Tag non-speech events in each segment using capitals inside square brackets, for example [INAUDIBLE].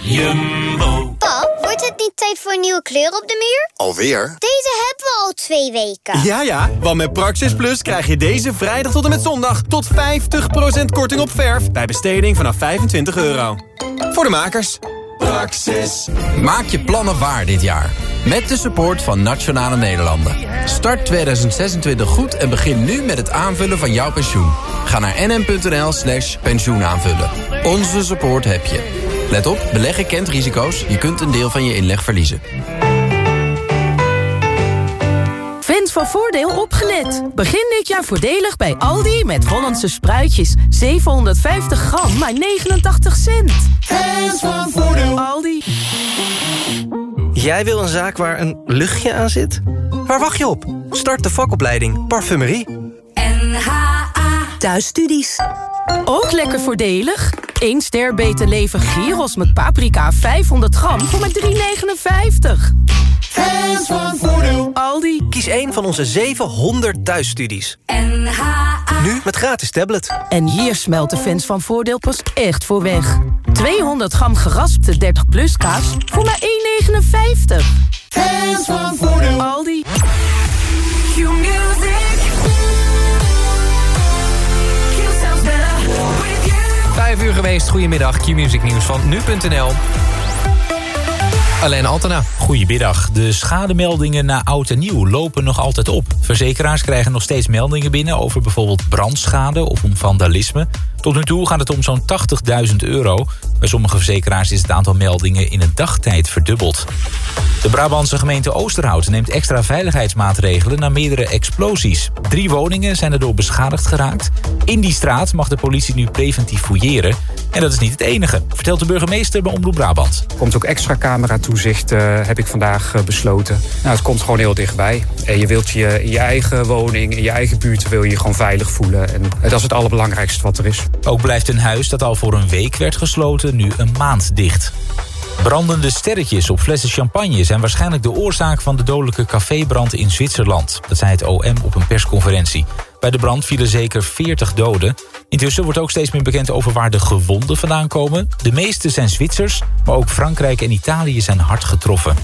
Jumbo. Pap, wordt het niet tijd voor een nieuwe kleur op de muur? Alweer? Deze hebben we al twee weken. Ja, ja, want met Praxis Plus krijg je deze vrijdag tot en met zondag... tot 50% korting op verf bij besteding vanaf 25 euro. Voor de makers. Praxis. Maak je plannen waar dit jaar. Met de support van Nationale Nederlanden. Start 2026 goed en begin nu met het aanvullen van jouw pensioen. Ga naar nm.nl slash pensioenaanvullen. Onze support heb je. Let op, beleggen kent risico's. Je kunt een deel van je inleg verliezen. Fans van Voordeel opgelet. Begin dit jaar voordelig bij Aldi met Hollandse spruitjes. 750 gram, maar 89 cent. Fans van Voordeel. Aldi. Jij wil een zaak waar een luchtje aan zit? Waar wacht je op? Start de vakopleiding Parfumerie. NHA Thuisstudies. Ook lekker voordelig. 1 ster beter leven gyros met paprika 500 gram voor maar 3,59. Fans van Voordeel. Aldi. Kies een van onze 700 thuisstudies. NHA. Nu met gratis tablet. En hier smelt de fans van Voordeel pas echt voor weg. 200 gram geraspte 30 plus kaas voor maar 1,59. Fans van Voordeel. Aldi. Vijf geweest, goedemiddag. Q-Music nieuws van nu.nl. Alleen Altena. Goedemiddag. De schademeldingen na oud en nieuw lopen nog altijd op. Verzekeraars krijgen nog steeds meldingen binnen... over bijvoorbeeld brandschade of om vandalisme. Tot nu toe gaat het om zo'n 80.000 euro. Bij sommige verzekeraars is het aantal meldingen in een dagtijd verdubbeld. De Brabantse gemeente Oosterhout neemt extra veiligheidsmaatregelen... na meerdere explosies. Drie woningen zijn erdoor beschadigd geraakt. In die straat mag de politie nu preventief fouilleren. En dat is niet het enige, vertelt de burgemeester bij Omroep Brabant. Er komt ook extra cameratoezicht, uh, heb ik vandaag uh, besloten. Nou, het komt gewoon heel dichtbij. En je wilt je in je eigen woning, in je eigen buurt... wil je je gewoon veilig voelen. En dat is het allerbelangrijkste wat er is. Ook blijft een huis dat al voor een week werd gesloten nu een maand dicht. Brandende sterretjes op flessen champagne zijn waarschijnlijk de oorzaak van de dodelijke cafébrand in Zwitserland. Dat zei het OM op een persconferentie. Bij de brand vielen zeker 40 doden. Intussen wordt ook steeds meer bekend over waar de gewonden vandaan komen. De meeste zijn Zwitsers, maar ook Frankrijk en Italië zijn hard getroffen.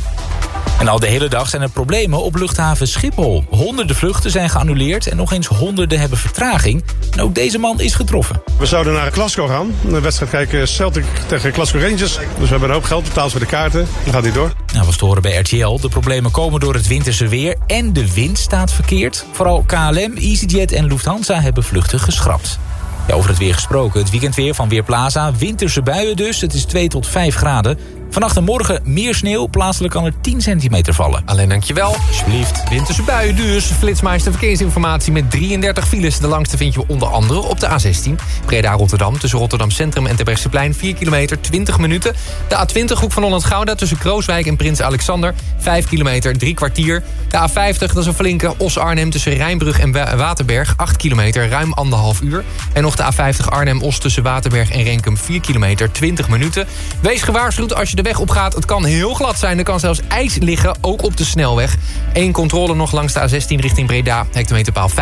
En al de hele dag zijn er problemen op luchthaven Schiphol. Honderden vluchten zijn geannuleerd en nog eens honderden hebben vertraging. En ook deze man is getroffen. We zouden naar Glasgow gaan. De wedstrijd kijken Celtic tegen Glasgow Rangers. Dus we hebben een hoop geld betaald voor de kaarten. Dan gaat hij door. Nou, was te horen bij RTL. De problemen komen door het winterse weer en de wind staat verkeerd. Vooral KLM, EasyJet en Lufthansa hebben vluchten geschrapt. Ja, over het weer gesproken. Het weekendweer van Weerplaza. Winterse buien dus. Het is 2 tot 5 graden. Vannacht en morgen meer sneeuw. Plaatselijk kan er 10 centimeter vallen. Alleen dankjewel. Alsjeblieft. Winterse buien dus. Flitsmeister verkeersinformatie met 33 files. De langste vind je onder andere op de A16. Breda-Rotterdam tussen Rotterdam Centrum en Terbrechtseplein. 4 kilometer, 20 minuten. De A20 hoek van Holland-Gouda tussen Krooswijk en Prins Alexander. 5 kilometer, 3 kwartier. De A50, dat is een flinke Os-Arnhem tussen Rijnbrug en Waterberg. 8 kilometer, ruim anderhalf uur. En nog de A50 Arnhem-Os tussen Waterberg en Renkum. 4 kilometer, 20 minuten. Wees gewaarschuwd als je de weg opgaat. Het kan heel glad zijn. Er kan zelfs ijs liggen, ook op de snelweg. Eén controle nog langs de A16 richting Breda. Hectometerpaal 45,9.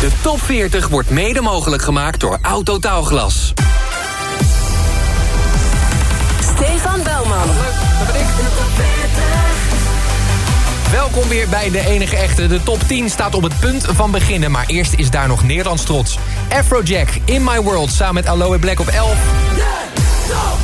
De top 40 wordt mede mogelijk gemaakt door Autotaalglas. Stefan Belman. Dat ben ik. Welkom weer bij de enige echte. De top 10 staat op het punt van beginnen. Maar eerst is daar nog Nederlands trots. Afrojack, In My World, samen met Aloe Black op 11. De top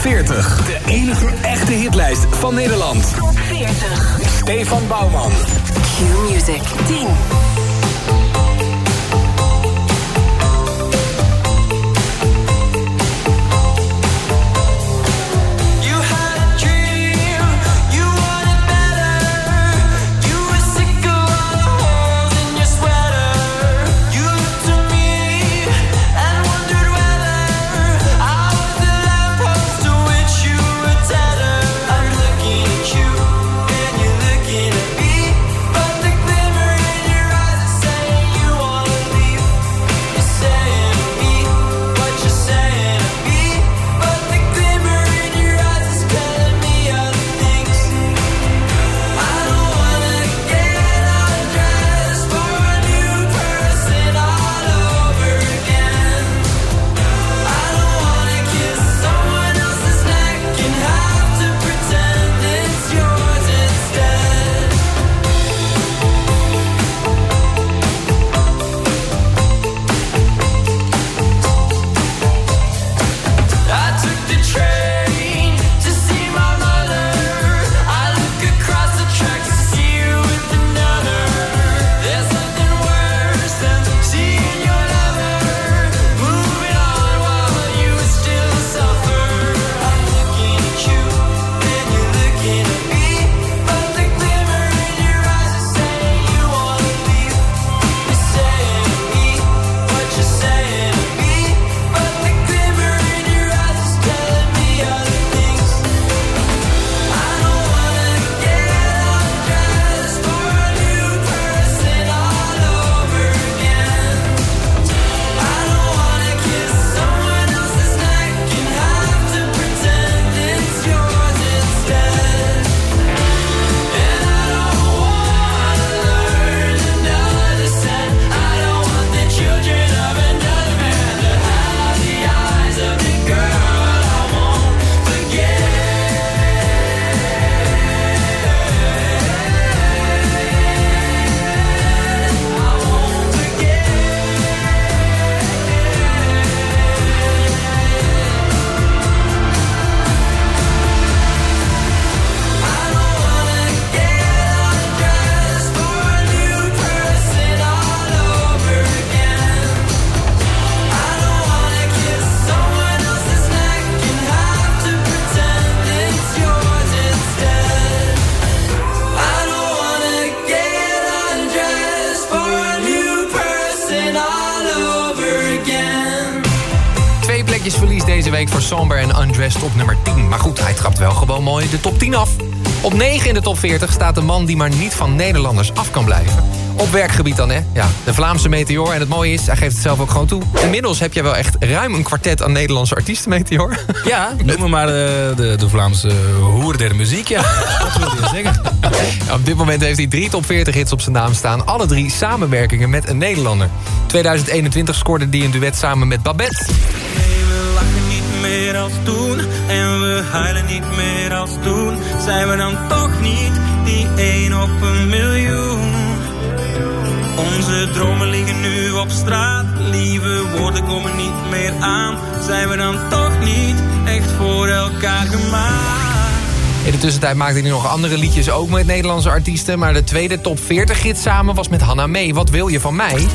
40. De enige echte hitlijst van Nederland. Top 40. Stefan Bouwman. Q Music 10. top 40 staat de man die maar niet van Nederlanders af kan blijven. Op werkgebied dan, hè? Ja, de Vlaamse meteor. En het mooie is, hij geeft het zelf ook gewoon toe. Inmiddels heb jij wel echt ruim een kwartet aan Nederlandse artiesten, meteor. Ja, [LAUGHS] noem maar de, de, de Vlaamse hoer der muziek, ja. [LAUGHS] wat wil je zeggen. Op dit moment heeft hij drie top 40 hits op zijn naam staan. Alle drie samenwerkingen met een Nederlander. 2021 scoorde hij een duet samen met Babette als En we huilen niet meer als toen Zijn we dan toch niet die één op een miljoen Onze dromen liggen nu op straat Lieve woorden komen niet meer aan Zijn we dan toch niet echt voor elkaar gemaakt in de tussentijd maakte hij nog andere liedjes ook met Nederlandse artiesten. Maar de tweede top 40 gids samen was met Hanna Mee. Wat wil je van mij?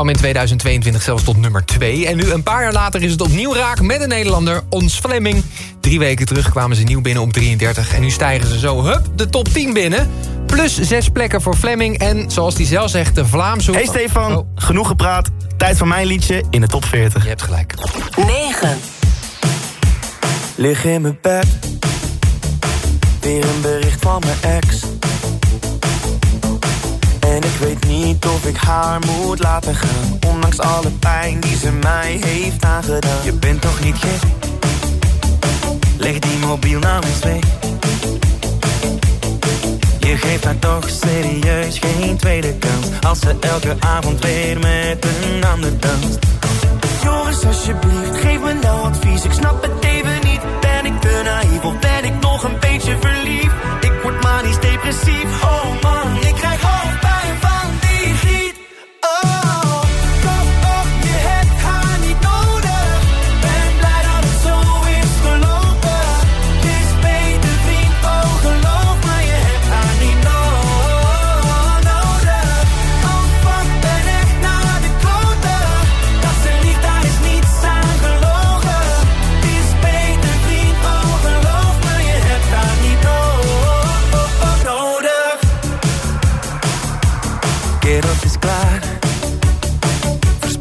Kwam in 2022 zelfs tot nummer 2. En nu een paar jaar later is het opnieuw raak met de Nederlander Ons Fleming. Drie weken terug kwamen ze nieuw binnen op 33. En nu stijgen ze zo, hup, de top 10 binnen. Plus zes plekken voor Fleming. En zoals hij zelf zegt, de Vlaamse... Hey Stefan, Oh. genoeg gepraat. Tijd voor mijn liedje in de top 40. Je hebt gelijk. 9. Lig in mijn bed. Weer een bericht van mijn ex. Weet niet of ik haar moet laten gaan. Ondanks alle pijn die ze mij heeft aangedaan. Je bent toch niet gek? Leg die mobiel nou eens weg. Je geeft haar toch serieus geen tweede kans. Als ze elke avond weer met een ander danst. Joris, alsjeblieft, geef me nou advies. Ik snap het even niet. Ben ik te naïef of ben ik nog een beetje verliefd? Ik word manisch depressief.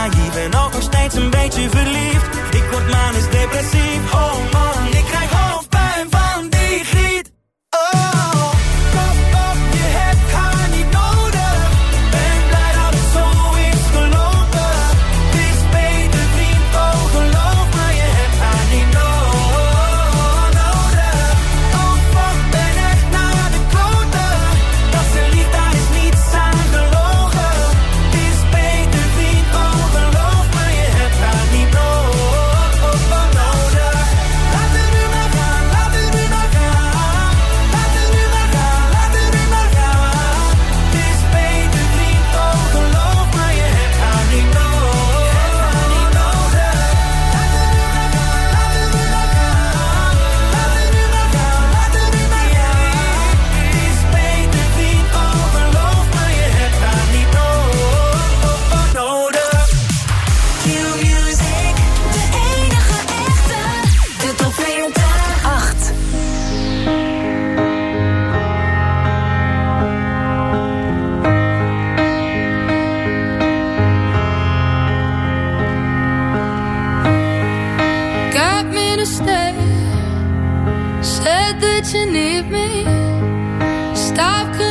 Naïef en ook nog steeds een beetje verliefd. Ik word manisch depressief. Oh man, ik krijg hoofdpijn van die griet.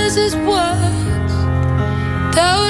was his words. That was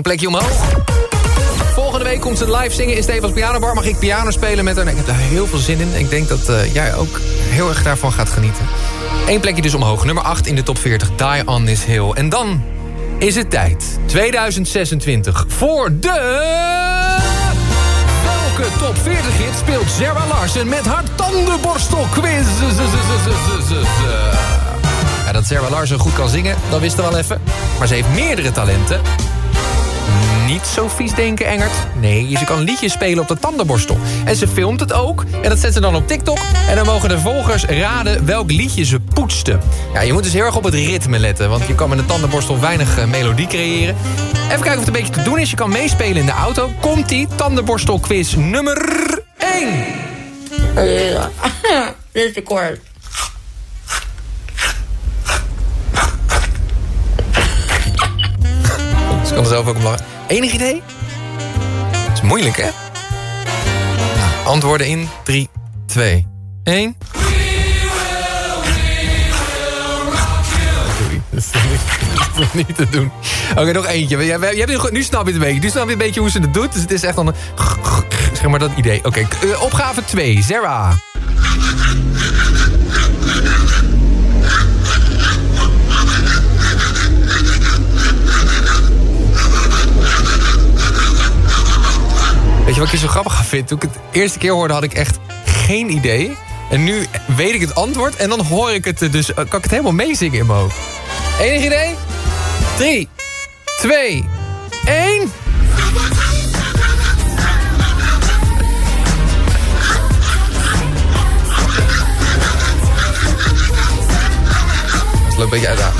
een plekje omhoog. Volgende week komt ze live zingen in Stefans Pianobar. Mag ik piano spelen met haar? Ik heb daar heel veel zin in. Ik denk dat eh, jij ook heel erg daarvan gaat genieten. Eén plekje dus omhoog. Nummer 8 in de top 40. Die on this hill. En dan is het tijd. 2026 voor de... Welke top 40 hit speelt Zerwa Larsen met haar tandenborstelquiz? Ja, dat Zerwa Larsen goed kan zingen, dat wisten we wel even. Maar ze heeft meerdere talenten. Niet zo vies denken, Engert. Nee, ze kan liedjes spelen op de tandenborstel. En ze filmt het ook. En dat zet ze dan op TikTok. En dan mogen de volgers raden welk liedje ze poetste. Ja, je moet dus heel erg op het ritme letten. Want je kan met een tandenborstel weinig eh, melodie creëren. Even kijken of het een beetje te doen is. Je kan meespelen in de auto. Komt-ie, tandenborstelquiz nummer 1. [LAUGHS] Dit is te kort. [LAUGHS] Ze kan er zelf ook om lachen. Enig idee? Dat is moeilijk, hè? Nou, antwoorden in 3, 2, 1. Dat is niet te doen. Oké, nog eentje. Je, je, hebt nu, snap je het een beetje. Nu snap je een beetje hoe ze het doet. Dus het is echt dan een... Zeg maar dat idee. Oké, eh, opgave 2. Zara. Wat ik zo grappig vind? Toen ik het eerste keer hoorde, had ik echt geen idee. En nu weet ik het antwoord en dan hoor ik het, dus kan ik het helemaal meezingen in mijn hoofd. Enig idee? 3, 2, 1. Dat loopt een beetje uit.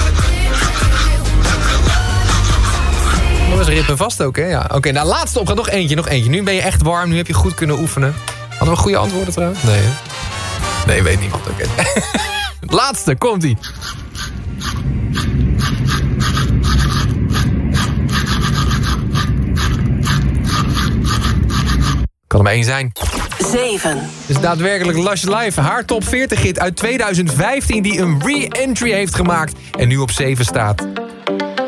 Was ritme vast ook, hè? Ja. Oké, nou laatste opgave. Nog eentje, nog eentje. Nu ben je echt warm, nu heb je goed kunnen oefenen. Hadden we goede antwoorden trouwens? Nee, hè? Nee, weet niemand. Oké. [LAUGHS] laatste, komt-ie. Kan er maar één zijn. 7. Het is daadwerkelijk Lush Live, haar top 40 hit uit 2015... die een re-entry heeft gemaakt en nu op 7 staat.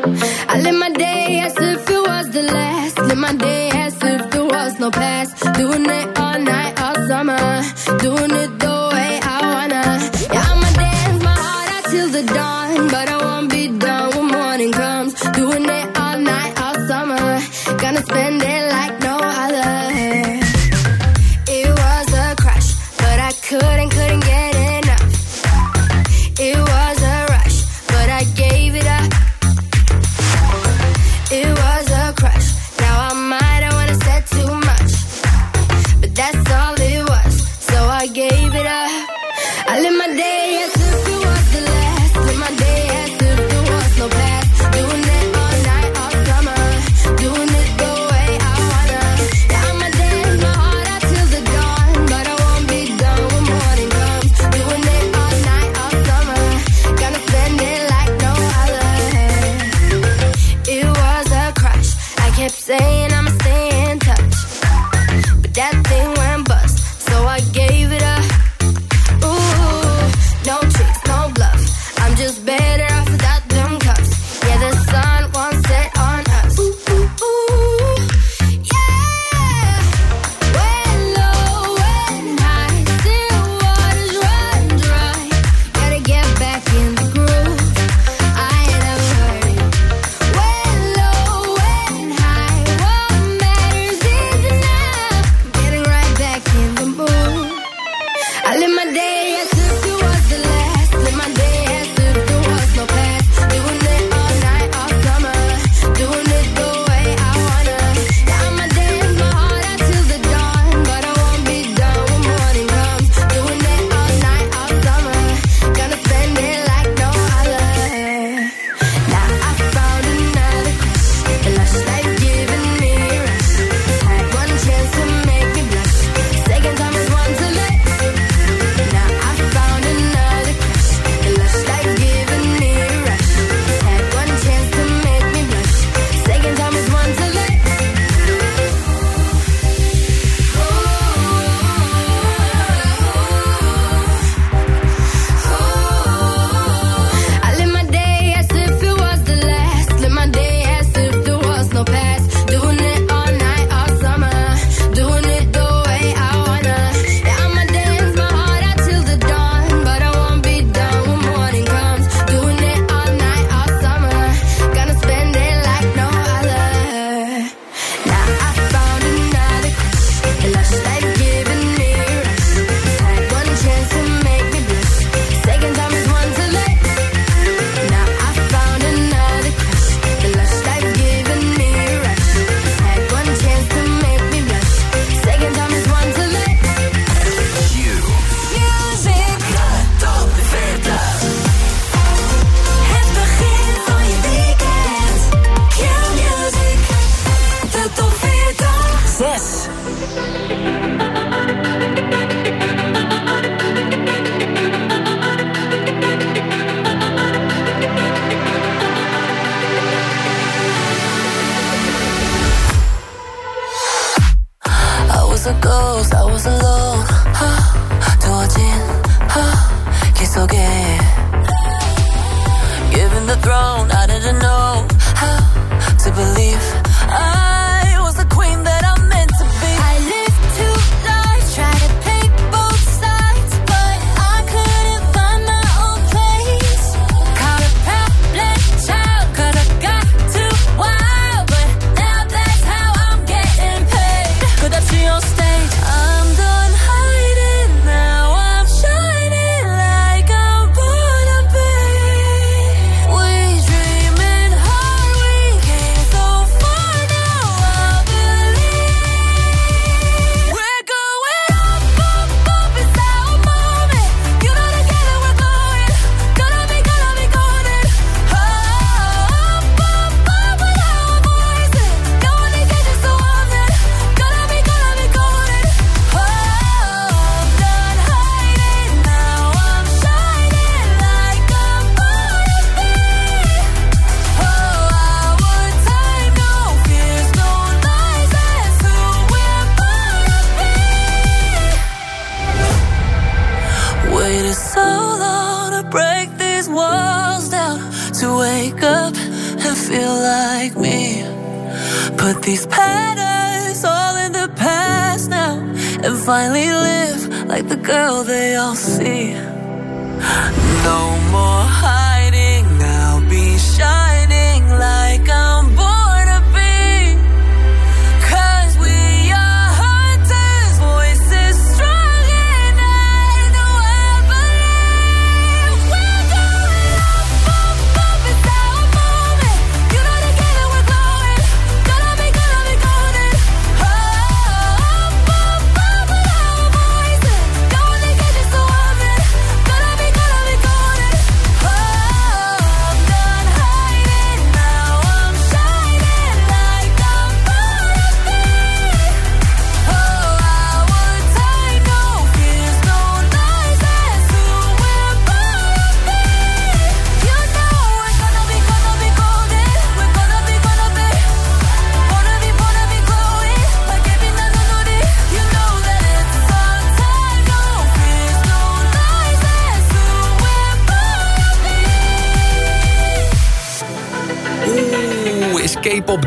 I live my day as if it was the last. Live my day as if there was no past. Doing it all night, all summer. Doing it the way I wanna. Yeah, I'ma dance my heart out till the dawn. But I won't be done when morning comes. Doing it all night, all summer. Gonna spend it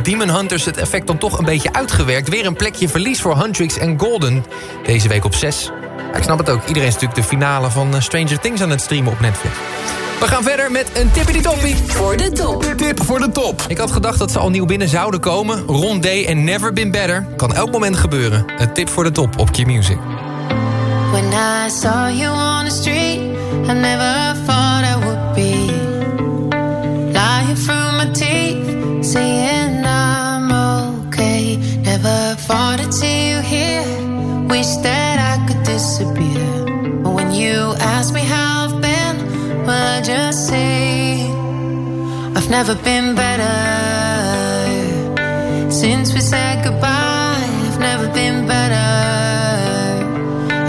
Demon Hunters het effect dan toch een beetje uitgewerkt. Weer een plekje verlies voor Huntrix en Golden. Deze week op 6. Ik snap het ook. Iedereen is natuurlijk de finale van eh, Stranger Things aan het streamen op Netflix. We gaan verder met een tippity toppie. Voor de top. Tip voor de top. Ik had gedacht dat ze al nieuw binnen zouden komen. Ron Day en Never Been Better. Kan elk moment gebeuren. Een tip voor de top op Key Music. When I saw you on the street, I never thought that I could disappear. But when you ask me how I've been, well, I just say I've never been better. Since we said goodbye, I've never been better.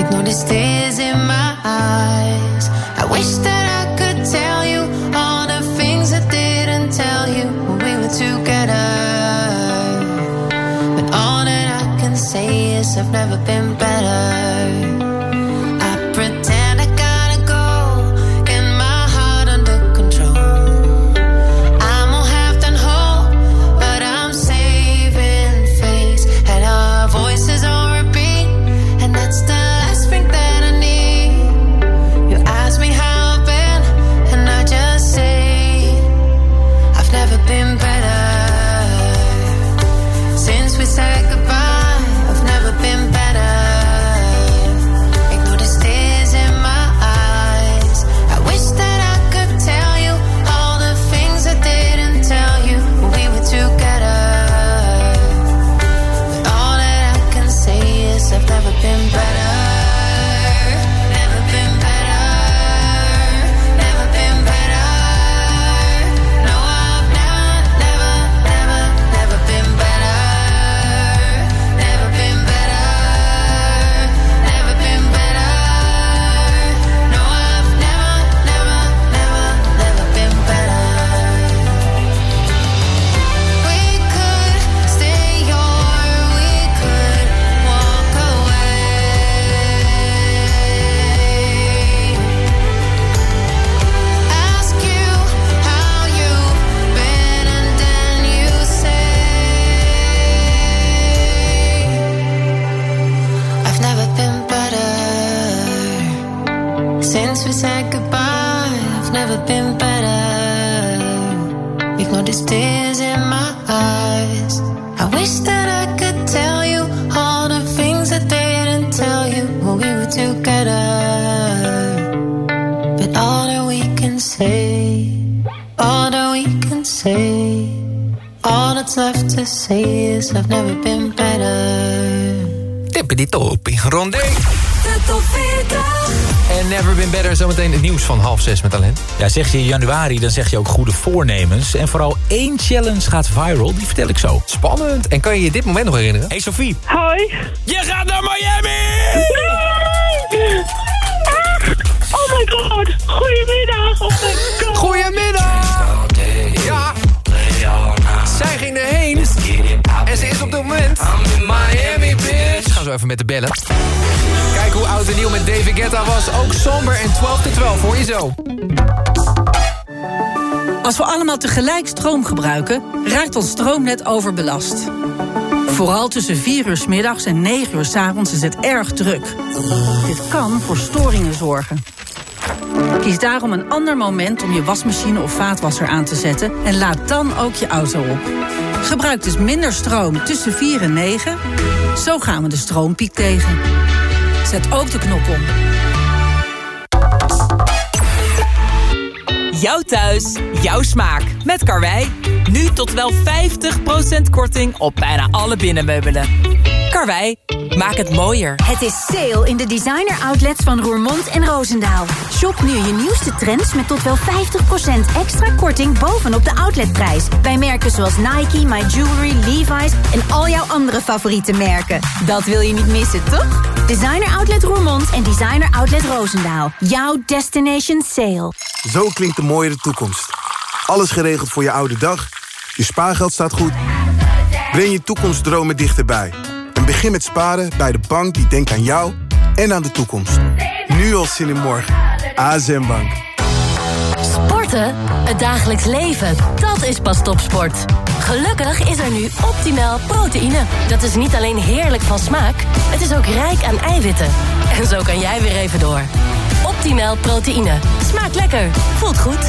Ignore the tears in my eyes. I wish that I could tell you all the things I didn't tell you when we were together. But all that I can say is I've never been better. Rondé. De top 40. En Never Been Better, zometeen het nieuws van half zes met talent. Ja, zeg je januari, dan zeg je ook goede voornemens. En vooral één challenge gaat viral, die vertel ik zo. Spannend. En kan je je dit moment nog herinneren? Hey Sophie. Hoi. Je gaat naar Miami! Nee! Ah, Oh my god. Goedemiddag. Oh my god. Goedemiddag! Ja, zij ging erheen. En ze is op dit moment... even met de bellen. Kijk hoe oud en nieuw met David Guetta was. Ook somber en 12 to 12, hoor je zo. Als we allemaal tegelijk stroom gebruiken, raakt ons stroomnet overbelast. Vooral tussen 4 uur 's middags en 9 uur 's avonds is het erg druk. Dit kan voor storingen zorgen. Kies daarom een ander moment om je wasmachine of vaatwasser aan te zetten en laad dan ook je auto op. Gebruik dus minder stroom tussen 4 en 9. Zo gaan we de stroompiek tegen. Zet ook de knop om. Jouw thuis, jouw smaak. Met Karwei. Nu tot wel 50% korting op bijna alle binnenmeubelen. Karwei, maak het mooier. Het is sale in de designer outlets van Roermond en Roosendaal. Shop nu je nieuwste trends met tot wel 50% extra korting bovenop de outletprijs. Bij merken zoals Nike, My Jewelry, Levi's en al jouw andere favoriete merken. Dat wil je niet missen, toch? Designer Outlet Roermond en Designer Outlet Roosendaal. Jouw destination sale. Zo klinkt de mooiere toekomst. Alles geregeld voor je oude dag. Je spaargeld staat goed. Breng je toekomstdromen dichterbij. Begin met sparen bij de bank die denkt aan jou en aan de toekomst. Nu al zin in morgen. ASM Bank. Sporten? Het dagelijks leven, dat is pas topsport. Gelukkig is er nu optimaal proteïne. Dat is niet alleen heerlijk van smaak, het is ook rijk aan eiwitten. En zo kan jij weer even door. Optimaal proteïne. Smaakt lekker, voelt goed.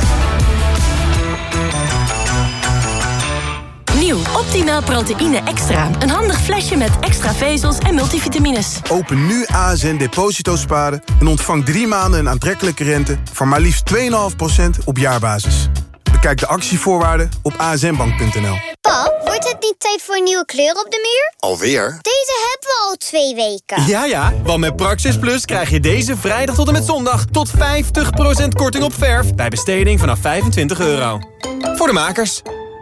Nieuw Optimaal proteïne extra. Een handig flesje met extra vezels en multivitamines. Open nu ASN Deposito Sparen en ontvang drie maanden een aantrekkelijke rente... van maar liefst 2,5% op jaarbasis. Bekijk de actievoorwaarden op asnbank.nl. Pap, wordt het niet tijd voor een nieuwe kleur op de muur? Alweer? Deze hebben we al twee weken. Ja, ja, want met Praxis Plus krijg je deze vrijdag tot en met zondag... tot 50% korting op verf bij besteding vanaf 25 euro. Voor de makers.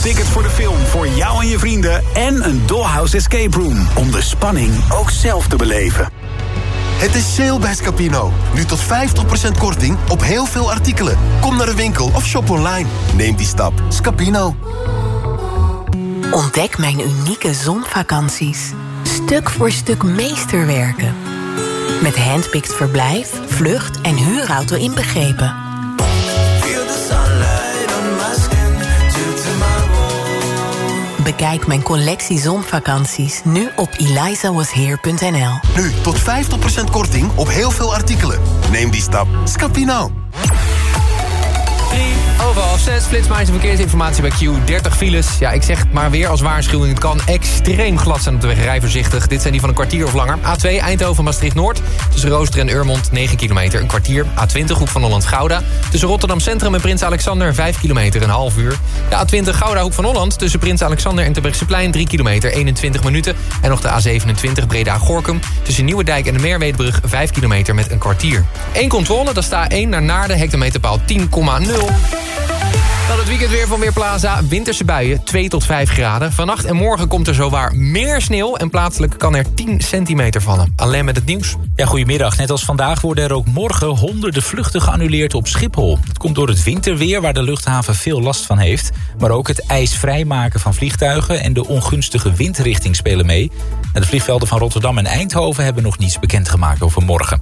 tickets voor de film voor jou en je vrienden en een Dollhouse Escape Room om de spanning ook zelf te beleven. Het is sale bij Scapino. Nu tot 50% korting op heel veel artikelen. Kom naar de winkel of shop online. Neem die stap. Scapino. Ontdek mijn unieke zonvakanties. Stuk voor stuk meesterwerken. Met handpicked verblijf, vlucht en huurauto inbegrepen. Bekijk mijn collectie zonvakanties nu op elizawasheer.nl. Nu tot 50% korting op heel veel artikelen. Neem die stap. Scapino. Over half zes, verkeersinformatie bij Q. 30 files. Ja, ik zeg het maar weer als waarschuwing. Het kan extreem glad zijn op de weg. Rij voorzichtig. Dit zijn die van een kwartier of langer. A2 Eindhoven-Maastricht-Noord. Tussen Rooster en Urmond 9 kilometer. Een kwartier. A20 Hoek van Holland-Gouda. Tussen Rotterdam Centrum en Prins Alexander 5 kilometer. Een half uur. De A20 Gouda Hoek van Holland. Tussen Prins Alexander en Terbrechtseplein 3 kilometer. 21 minuten. En nog de A27 Breda-Gorkum. Tussen Nieuwedijk en de Meerwedebrug 5 kilometer met een kwartier. Eén controle, dat staat 1 naar Naarden. Hectometerpaal 10,0. Dan het weekend weer van Weerplaza. Winterse buien, 2 tot 5 graden. Vannacht en morgen komt er zowaar meer sneeuw... en plaatselijk kan er 10 centimeter vallen. Alleen met het nieuws. Ja, goedemiddag. Net als vandaag worden er ook morgen honderden vluchten geannuleerd op Schiphol. Het komt door het winterweer waar de luchthaven veel last van heeft. Maar ook het ijsvrij maken van vliegtuigen... en de ongunstige windrichting spelen mee. De vliegvelden van Rotterdam en Eindhoven hebben nog niets bekendgemaakt over morgen.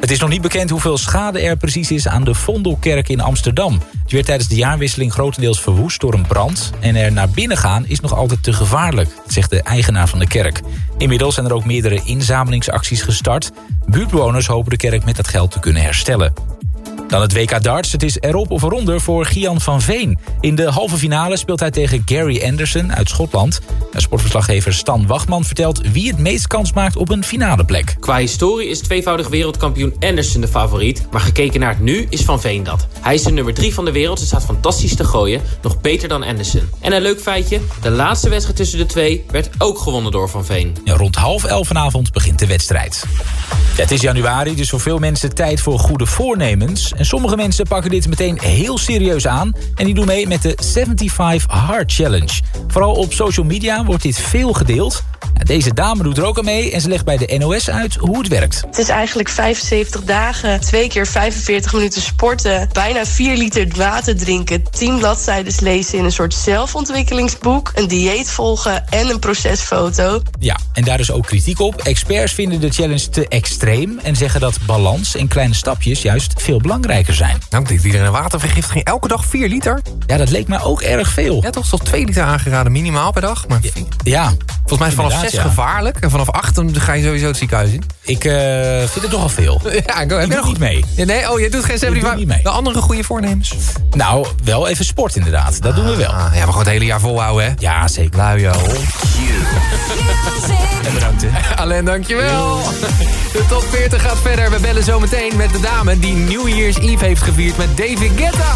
Het is nog niet bekend hoeveel schade er precies is aan de Vondelkerk in Amsterdam. Het werd tijdens de jaarwisseling grotendeels verwoest door een brand. En er naar binnen gaan is nog altijd te gevaarlijk, zegt de eigenaar van de kerk. Inmiddels zijn er ook meerdere inzamelingsacties gestart. Buurtbewoners hopen de kerk met dat geld te kunnen herstellen. Dan het WK darts. Het is erop of eronder voor Gian van Veen. In de halve finale speelt hij tegen Gary Anderson uit Schotland. Sportverslaggever Stan Wachtman vertelt wie het meest kans maakt op een finale plek. Qua historie is tweevoudig wereldkampioen Anderson de favoriet. Maar gekeken naar het nu is Van Veen dat. Hij is de nummer 3 van de wereld en staat fantastisch te gooien. Nog beter dan Anderson. En een leuk feitje. De laatste wedstrijd tussen de twee werd ook gewonnen door Van Veen. Ja, rond half elf vanavond begint de wedstrijd. Ja, het is januari, dus voor veel mensen tijd voor goede voornemens. En sommige mensen pakken dit meteen heel serieus aan. En die doen mee met de 75 Hard Challenge. Vooral op social media wordt dit veel gedeeld. Deze dame doet er ook aan mee en ze legt bij de NOS uit hoe het werkt. Het is eigenlijk 75 dagen, twee keer 45 minuten sporten... bijna 4 liter water drinken, 10 bladzijden lezen in een soort zelfontwikkelingsboek... een dieet volgen en een procesfoto. Ja, en daar is ook kritiek op. Experts vinden de challenge te extreem... en zeggen dat balans en kleine stapjes juist veel belangrijker zijn. Nou, dat iedereen watervergiftiging elke dag 4 liter? Ja, dat leek me ook erg veel. Ja, toch? Tot 2 liter aangeraden minimaal per dag. Maar ja, volgens mij is vanaf 6 gevaarlijk. En vanaf 8 dan ga je sowieso het ziekenhuis in. Ik uh, vind het nogal veel. [LAUGHS] Ja, ik, ik doe niet mee. Ja, nee, oh, je doet geen 75 niet mee. De andere goede voornemens? Nou, wel even sport inderdaad. Dat doen we wel. Ah, ja, maar gewoon het hele jaar volhouden, hè? Ja, zeker. Lui, joh. En bedankt, hè. [LAUGHS] Alleen dankjewel. [LAUGHS] De top 40 gaat verder. We bellen zo meteen met de dame die New Year's Eve heeft gevierd met David Guetta.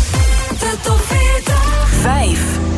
De top 40. 5.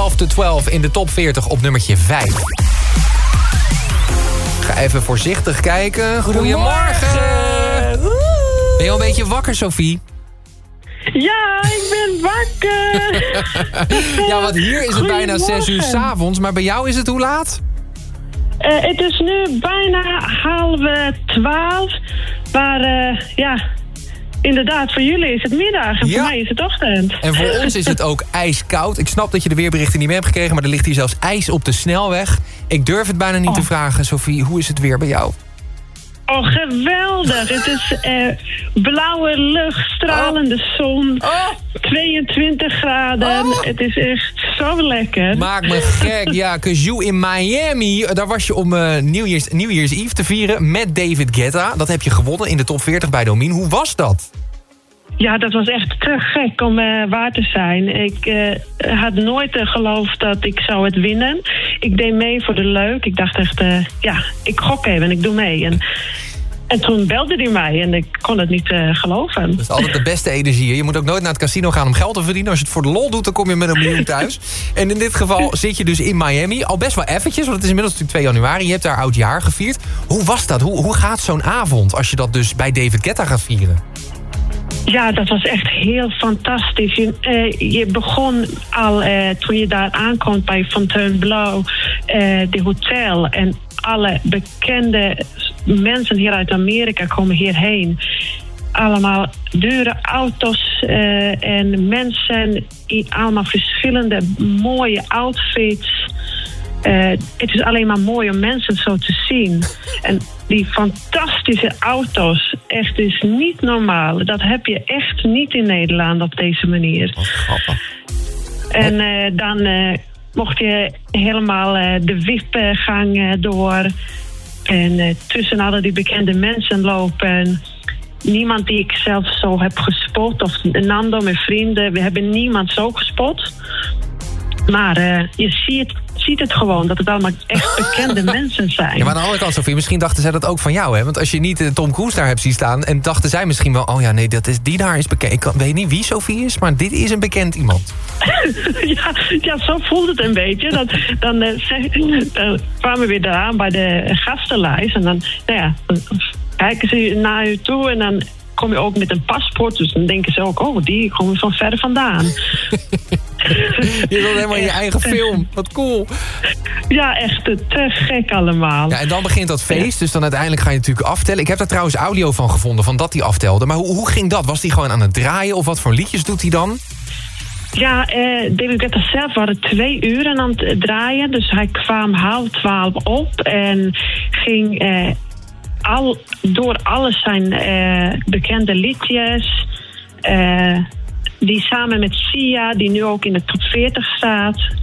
12 to 12 in de top 40 op nummertje 5. Ga even voorzichtig kijken. Goedemorgen. Ben je al een beetje wakker, Sophie? Ja, ik ben wakker. [LAUGHS] ja, want hier is het bijna 6 uur s'avonds. Maar bij jou is het hoe laat? Uh, het is nu bijna half twaalf. Maar uh, ja, inderdaad, voor jullie is het middag en Ja. voor mij is het ochtend. En voor ons is het ook ijskoud. Ik snap dat je de weerberichten niet mee hebt gekregen... maar er ligt hier zelfs ijs op de snelweg. Ik durf het bijna niet te vragen, Sophie. Hoe is het weer bij jou? Oh, geweldig. Het is eh, blauwe lucht, stralende zon, 22 graden. Het is echt zo lekker. Maak me gek. Ja, cause you in Miami. Daar was je om eh New, Year's, New Year's Eve te vieren met David Guetta. Dat heb je gewonnen in de top 40 bij Domin. Hoe was dat? Ja, dat was echt te gek om eh, waar te zijn. Ik eh, had nooit geloofd dat ik zou het winnen. Ik deed mee voor de leuk. Ik dacht echt, ja, ik gok even en ik doe mee. En, en toen belde hij mij en ik kon het niet eh, geloven. Dat is altijd de beste energie. Je moet ook nooit naar het casino gaan om geld te verdienen. Als je het voor de lol doet, dan kom je met een miljoen thuis. En in dit geval zit je dus in Miami. Al best wel eventjes, want het is inmiddels natuurlijk 2 januari. Je hebt daar oud jaar gevierd. Hoe was dat? Hoe, hoe gaat zo'n avond als je dat dus bij David Guetta gaat vieren? Ja, dat was echt heel fantastisch. Je, eh, je begon al eh, toen je daar aankomt bij Fontainebleau, eh de hotel. En alle bekende mensen hier uit Amerika komen hierheen. Allemaal dure auto's en mensen in allemaal verschillende mooie outfits. Eh, het is alleen maar mooi om mensen zo te zien. En die fantastische auto's, echt is niet normaal. Dat heb je echt niet in Nederland op deze manier. En eh, dan eh, mocht je helemaal de wipgang door. En tussen alle die bekende mensen lopen. Niemand die ik zelf zo heb gespot. Of Nando, mijn vrienden. We hebben niemand zo gespot. Maar je ziet, ziet het gewoon, dat het allemaal echt [LAUGHS] bekende mensen zijn. Ja, maar aan de andere kant, Sophie, misschien dachten zij dat ook van jou, hè? Want als je niet eh, Tom Cruise daar hebt zien staan... en dachten zij misschien wel, oh ja, nee, dat is, die daar is bekend. Ik weet niet wie Sophie is, maar dit is een bekend iemand. [LAUGHS] ja, ja, zo voelt het een beetje. Dat, dan, eh, zeg- dan kwamen we weer eraan bij de gastenlijst. En dan, nou ja, dan kijken ze naar u toe en dan kom je ook met een paspoort. Dus dan denken ze ook, oh, die komen van ver vandaan. [LAUGHS] Je wilt helemaal in je eigen film. Wat cool. Ja, echt te gek allemaal. Ja, en dan begint dat feest, dus dan uiteindelijk ga je natuurlijk aftellen. Ik heb daar trouwens audio van gevonden, van dat hij aftelde. Maar hoe, hoe ging dat? Was hij gewoon aan het draaien of wat voor liedjes doet hij dan? Ja, eh, David Guetta zelf waren twee uren aan het draaien. Dus hij kwam half twaalf op en ging eh, al, door alle zijn eh, bekende liedjes. eh, die samen met Sia, die nu ook in de top 40 staat,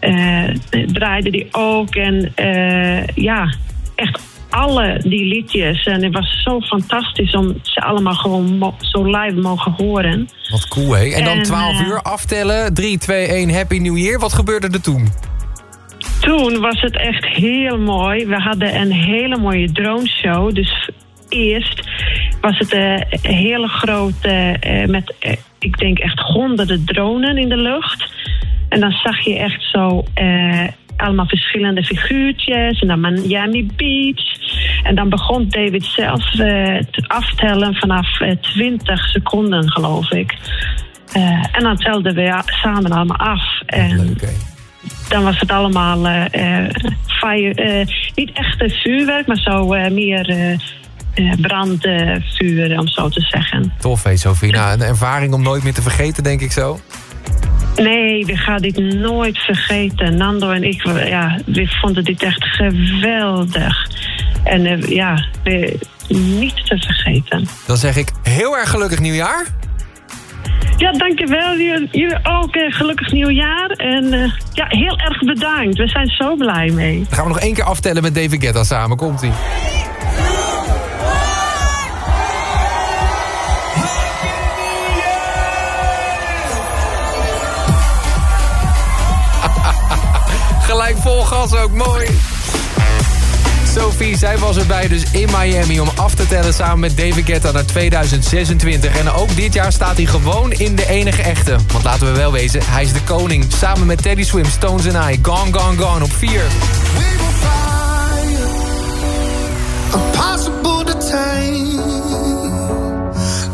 eh, draaide die ook. En eh, ja, echt alle die liedjes. En het was zo fantastisch om ze allemaal gewoon zo live mogen horen. Wat cool, hè? En dan En, 12 eh, uur aftellen, 3, 2, 1, Happy New Year. Wat gebeurde er toen? Toen was het echt heel mooi. We hadden een hele mooie droneshow. Dus eerst was het een hele grote, met ik denk echt honderden dronen in de lucht. En dan zag je echt zo eh, allemaal verschillende figuurtjes. En dan Miami Beach. En dan begon David zelf eh, te aftellen vanaf eh, 20 seconden, geloof ik. Eh, en dan telden we samen allemaal af. En dan was het allemaal eh, eh, fire, eh, niet echt eh, vuurwerk, maar zo eh, meer eh, eh, brandvuur, om zo te zeggen. Tof, hè, Sophie. Nou, een ervaring om nooit meer te vergeten, denk ik zo. Nee, we gaan dit nooit vergeten. Nando en ik, ja, we vonden dit echt geweldig. En eh, ja, we, niet te vergeten. Dan zeg ik heel erg gelukkig nieuwjaar. Ja, dankjewel. Jullie, jullie ook eh, gelukkig nieuwjaar. En eh, ja, heel erg bedankt. We zijn zo blij mee. Dan gaan we nog één keer aftellen met David Guetta samen. Komt-ie. Vol gas ook, mooi. Sophie, zij was erbij dus in Miami om af te tellen samen met David Guetta naar 2026. En ook dit jaar staat hij gewoon in de enige echte. Want laten we wel wezen, hij is de koning. Samen met Teddy Swim, Stones and I, Gone Gone Gone op 4. Impossible to tame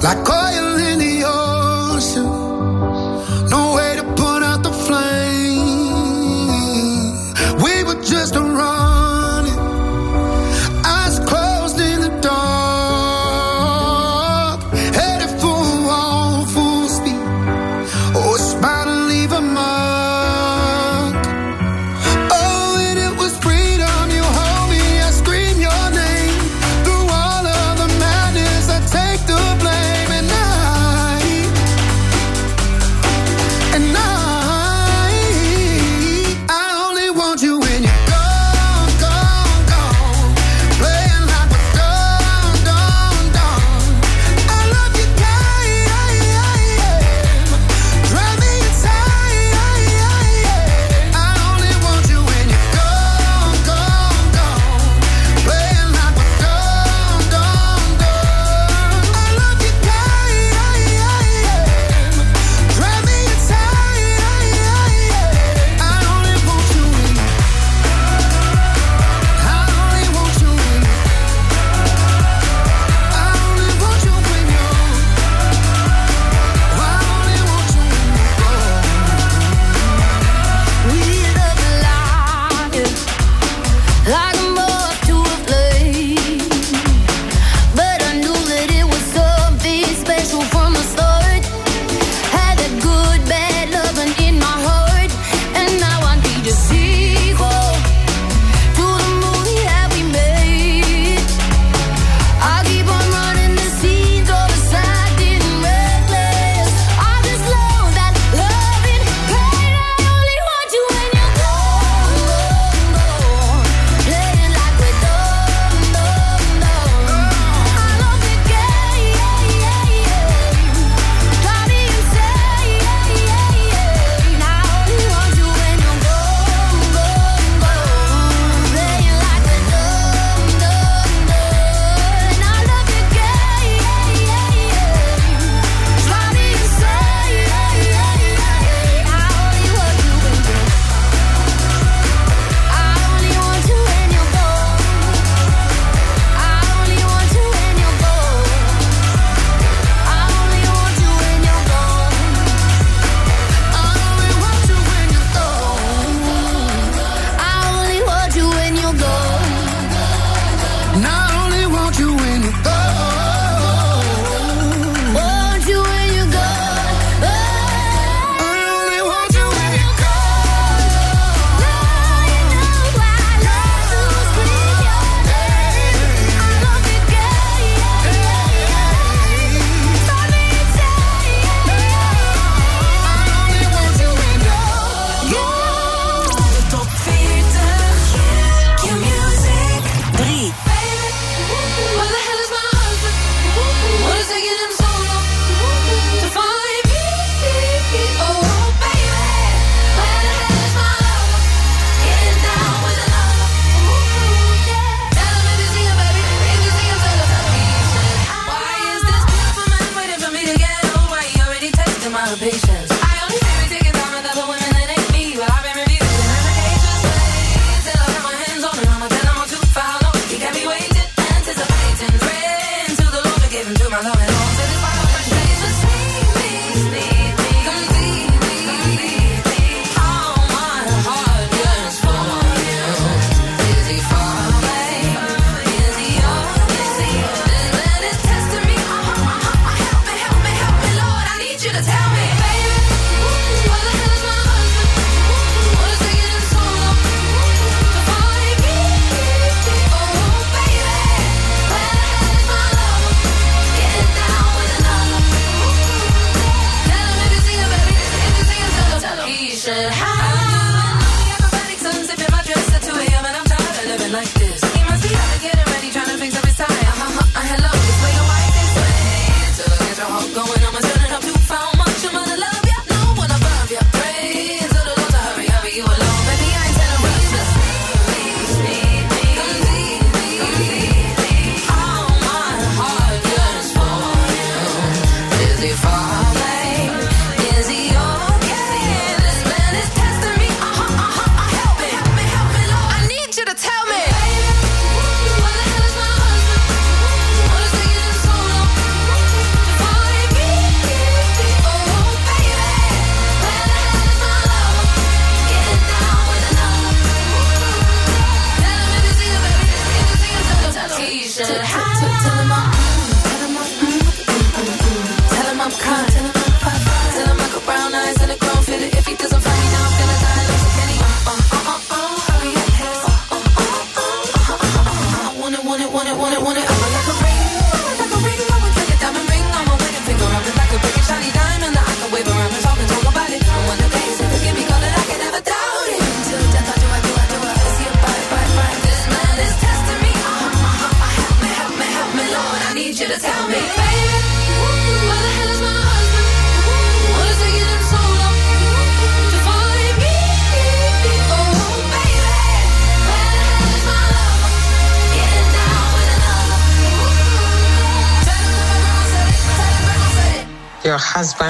Like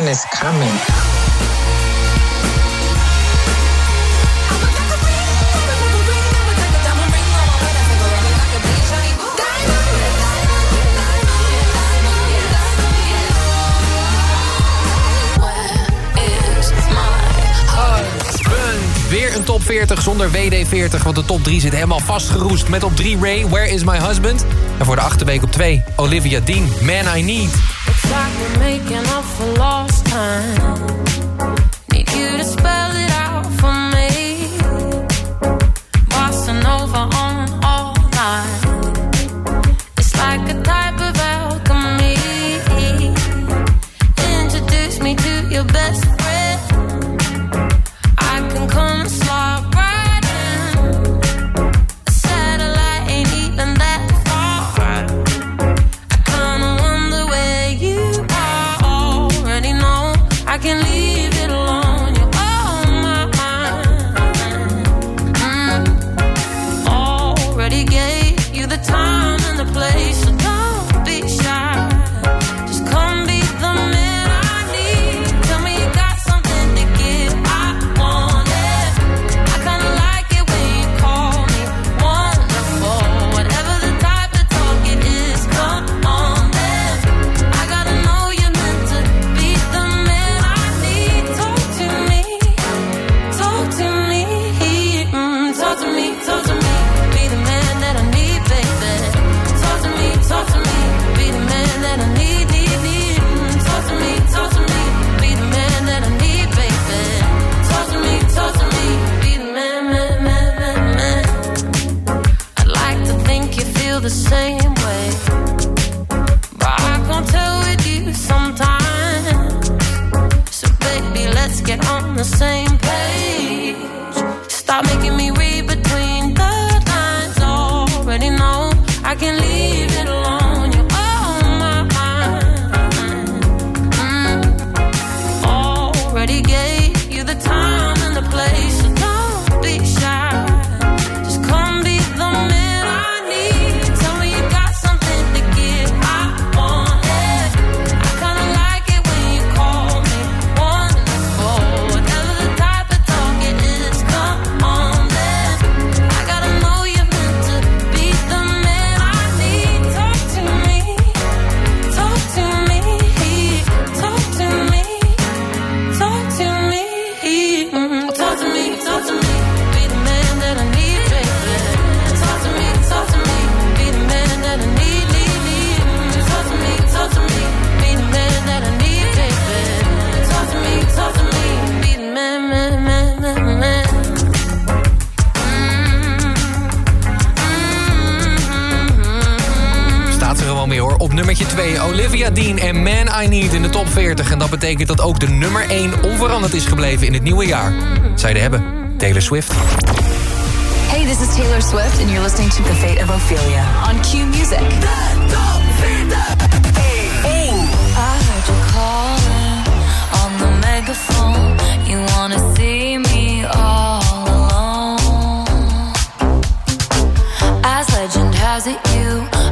is coming. Weer een top 40 zonder WD40, want de top 3 zit helemaal vastgeroest. Met op 3 Ray, Where is my husband? En voor de achterweek op 2, Olivia Dean, Man I Need. making up for lost time. I Need in de top 40. En dat betekent dat ook de nummer 1 onveranderd is gebleven in het nieuwe jaar. Zij de hebben, Taylor Swift. Hey, this is Taylor Swift and you're listening to The Fate of Ophelia on Q Music. I on the megaphone. You see me all. As legend has it,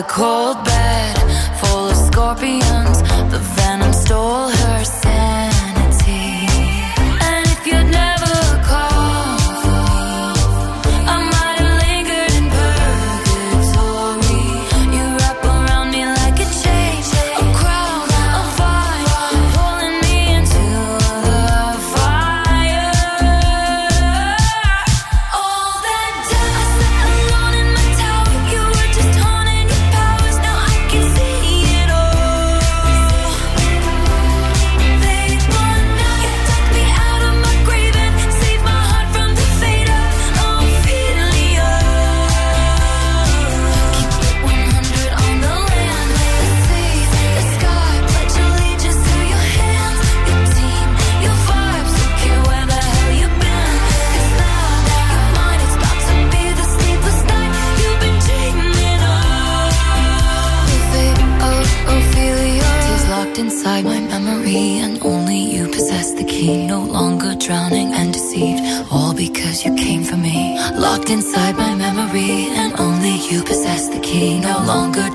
a cold bed full of scorpions.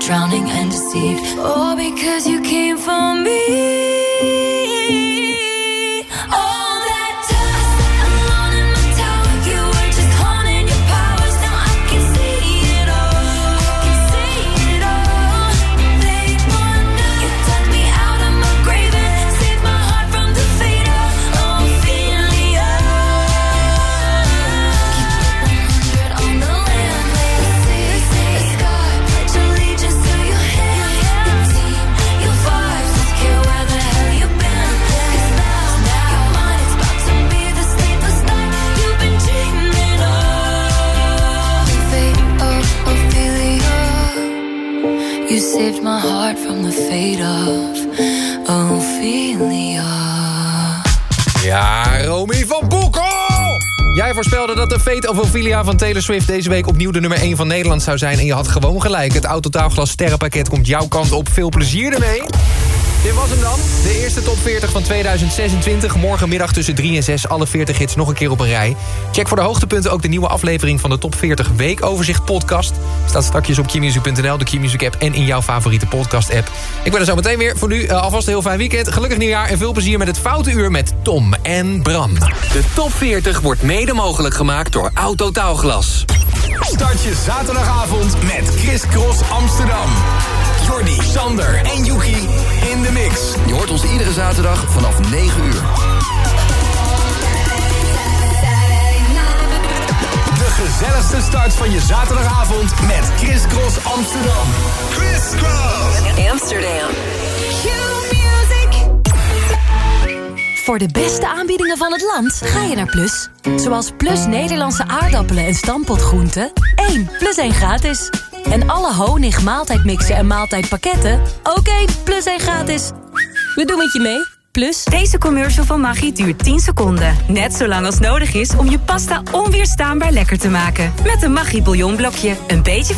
Drowning and deceived. All because you Voorspelde dat de Fate of Ophelia van Taylor Swift... deze week opnieuw de nummer 1 van Nederland zou zijn. En je had gewoon gelijk. Het Autotaalglas sterrenpakket komt jouw kant op. Veel plezier ermee. Dit was hem dan. De eerste top 40 van 2026. Morgenmiddag tussen 3 en 6 alle 40 hits nog een keer op een rij. Check voor de hoogtepunten ook de nieuwe aflevering van de top 40 weekoverzicht podcast. Staat straks op keymusic.nl, de Keymusic app en in jouw favoriete podcast app. Ik ben er zo meteen weer. Voor nu uh, alvast een heel fijn weekend. Gelukkig nieuwjaar en veel plezier met het Foute Uur met Tom en Bram. De top 40 wordt mede mogelijk gemaakt door Autotaalglas. Start je zaterdagavond met Chris Cross Amsterdam. Jordi, Sander en Yuki in de mix. Je hoort ons iedere zaterdag vanaf 9 uur. De gezelligste start van je zaterdagavond met Chris Cross Amsterdam. Chris Cross Amsterdam. Voor de beste aanbiedingen van het land ga je naar Plus. Zoals Plus Nederlandse aardappelen en stampotgroenten. 1 plus 1 gratis. En alle honig, maaltijdmixen en maaltijdpakketten. Ook 1 plus 1 gratis. We doen het je mee. Plus... Deze commercial van Maggi duurt 10 seconden. Net zo lang als nodig is om je pasta onweerstaanbaar lekker te maken. Met een Maggi bouillonblokje. Een beetje van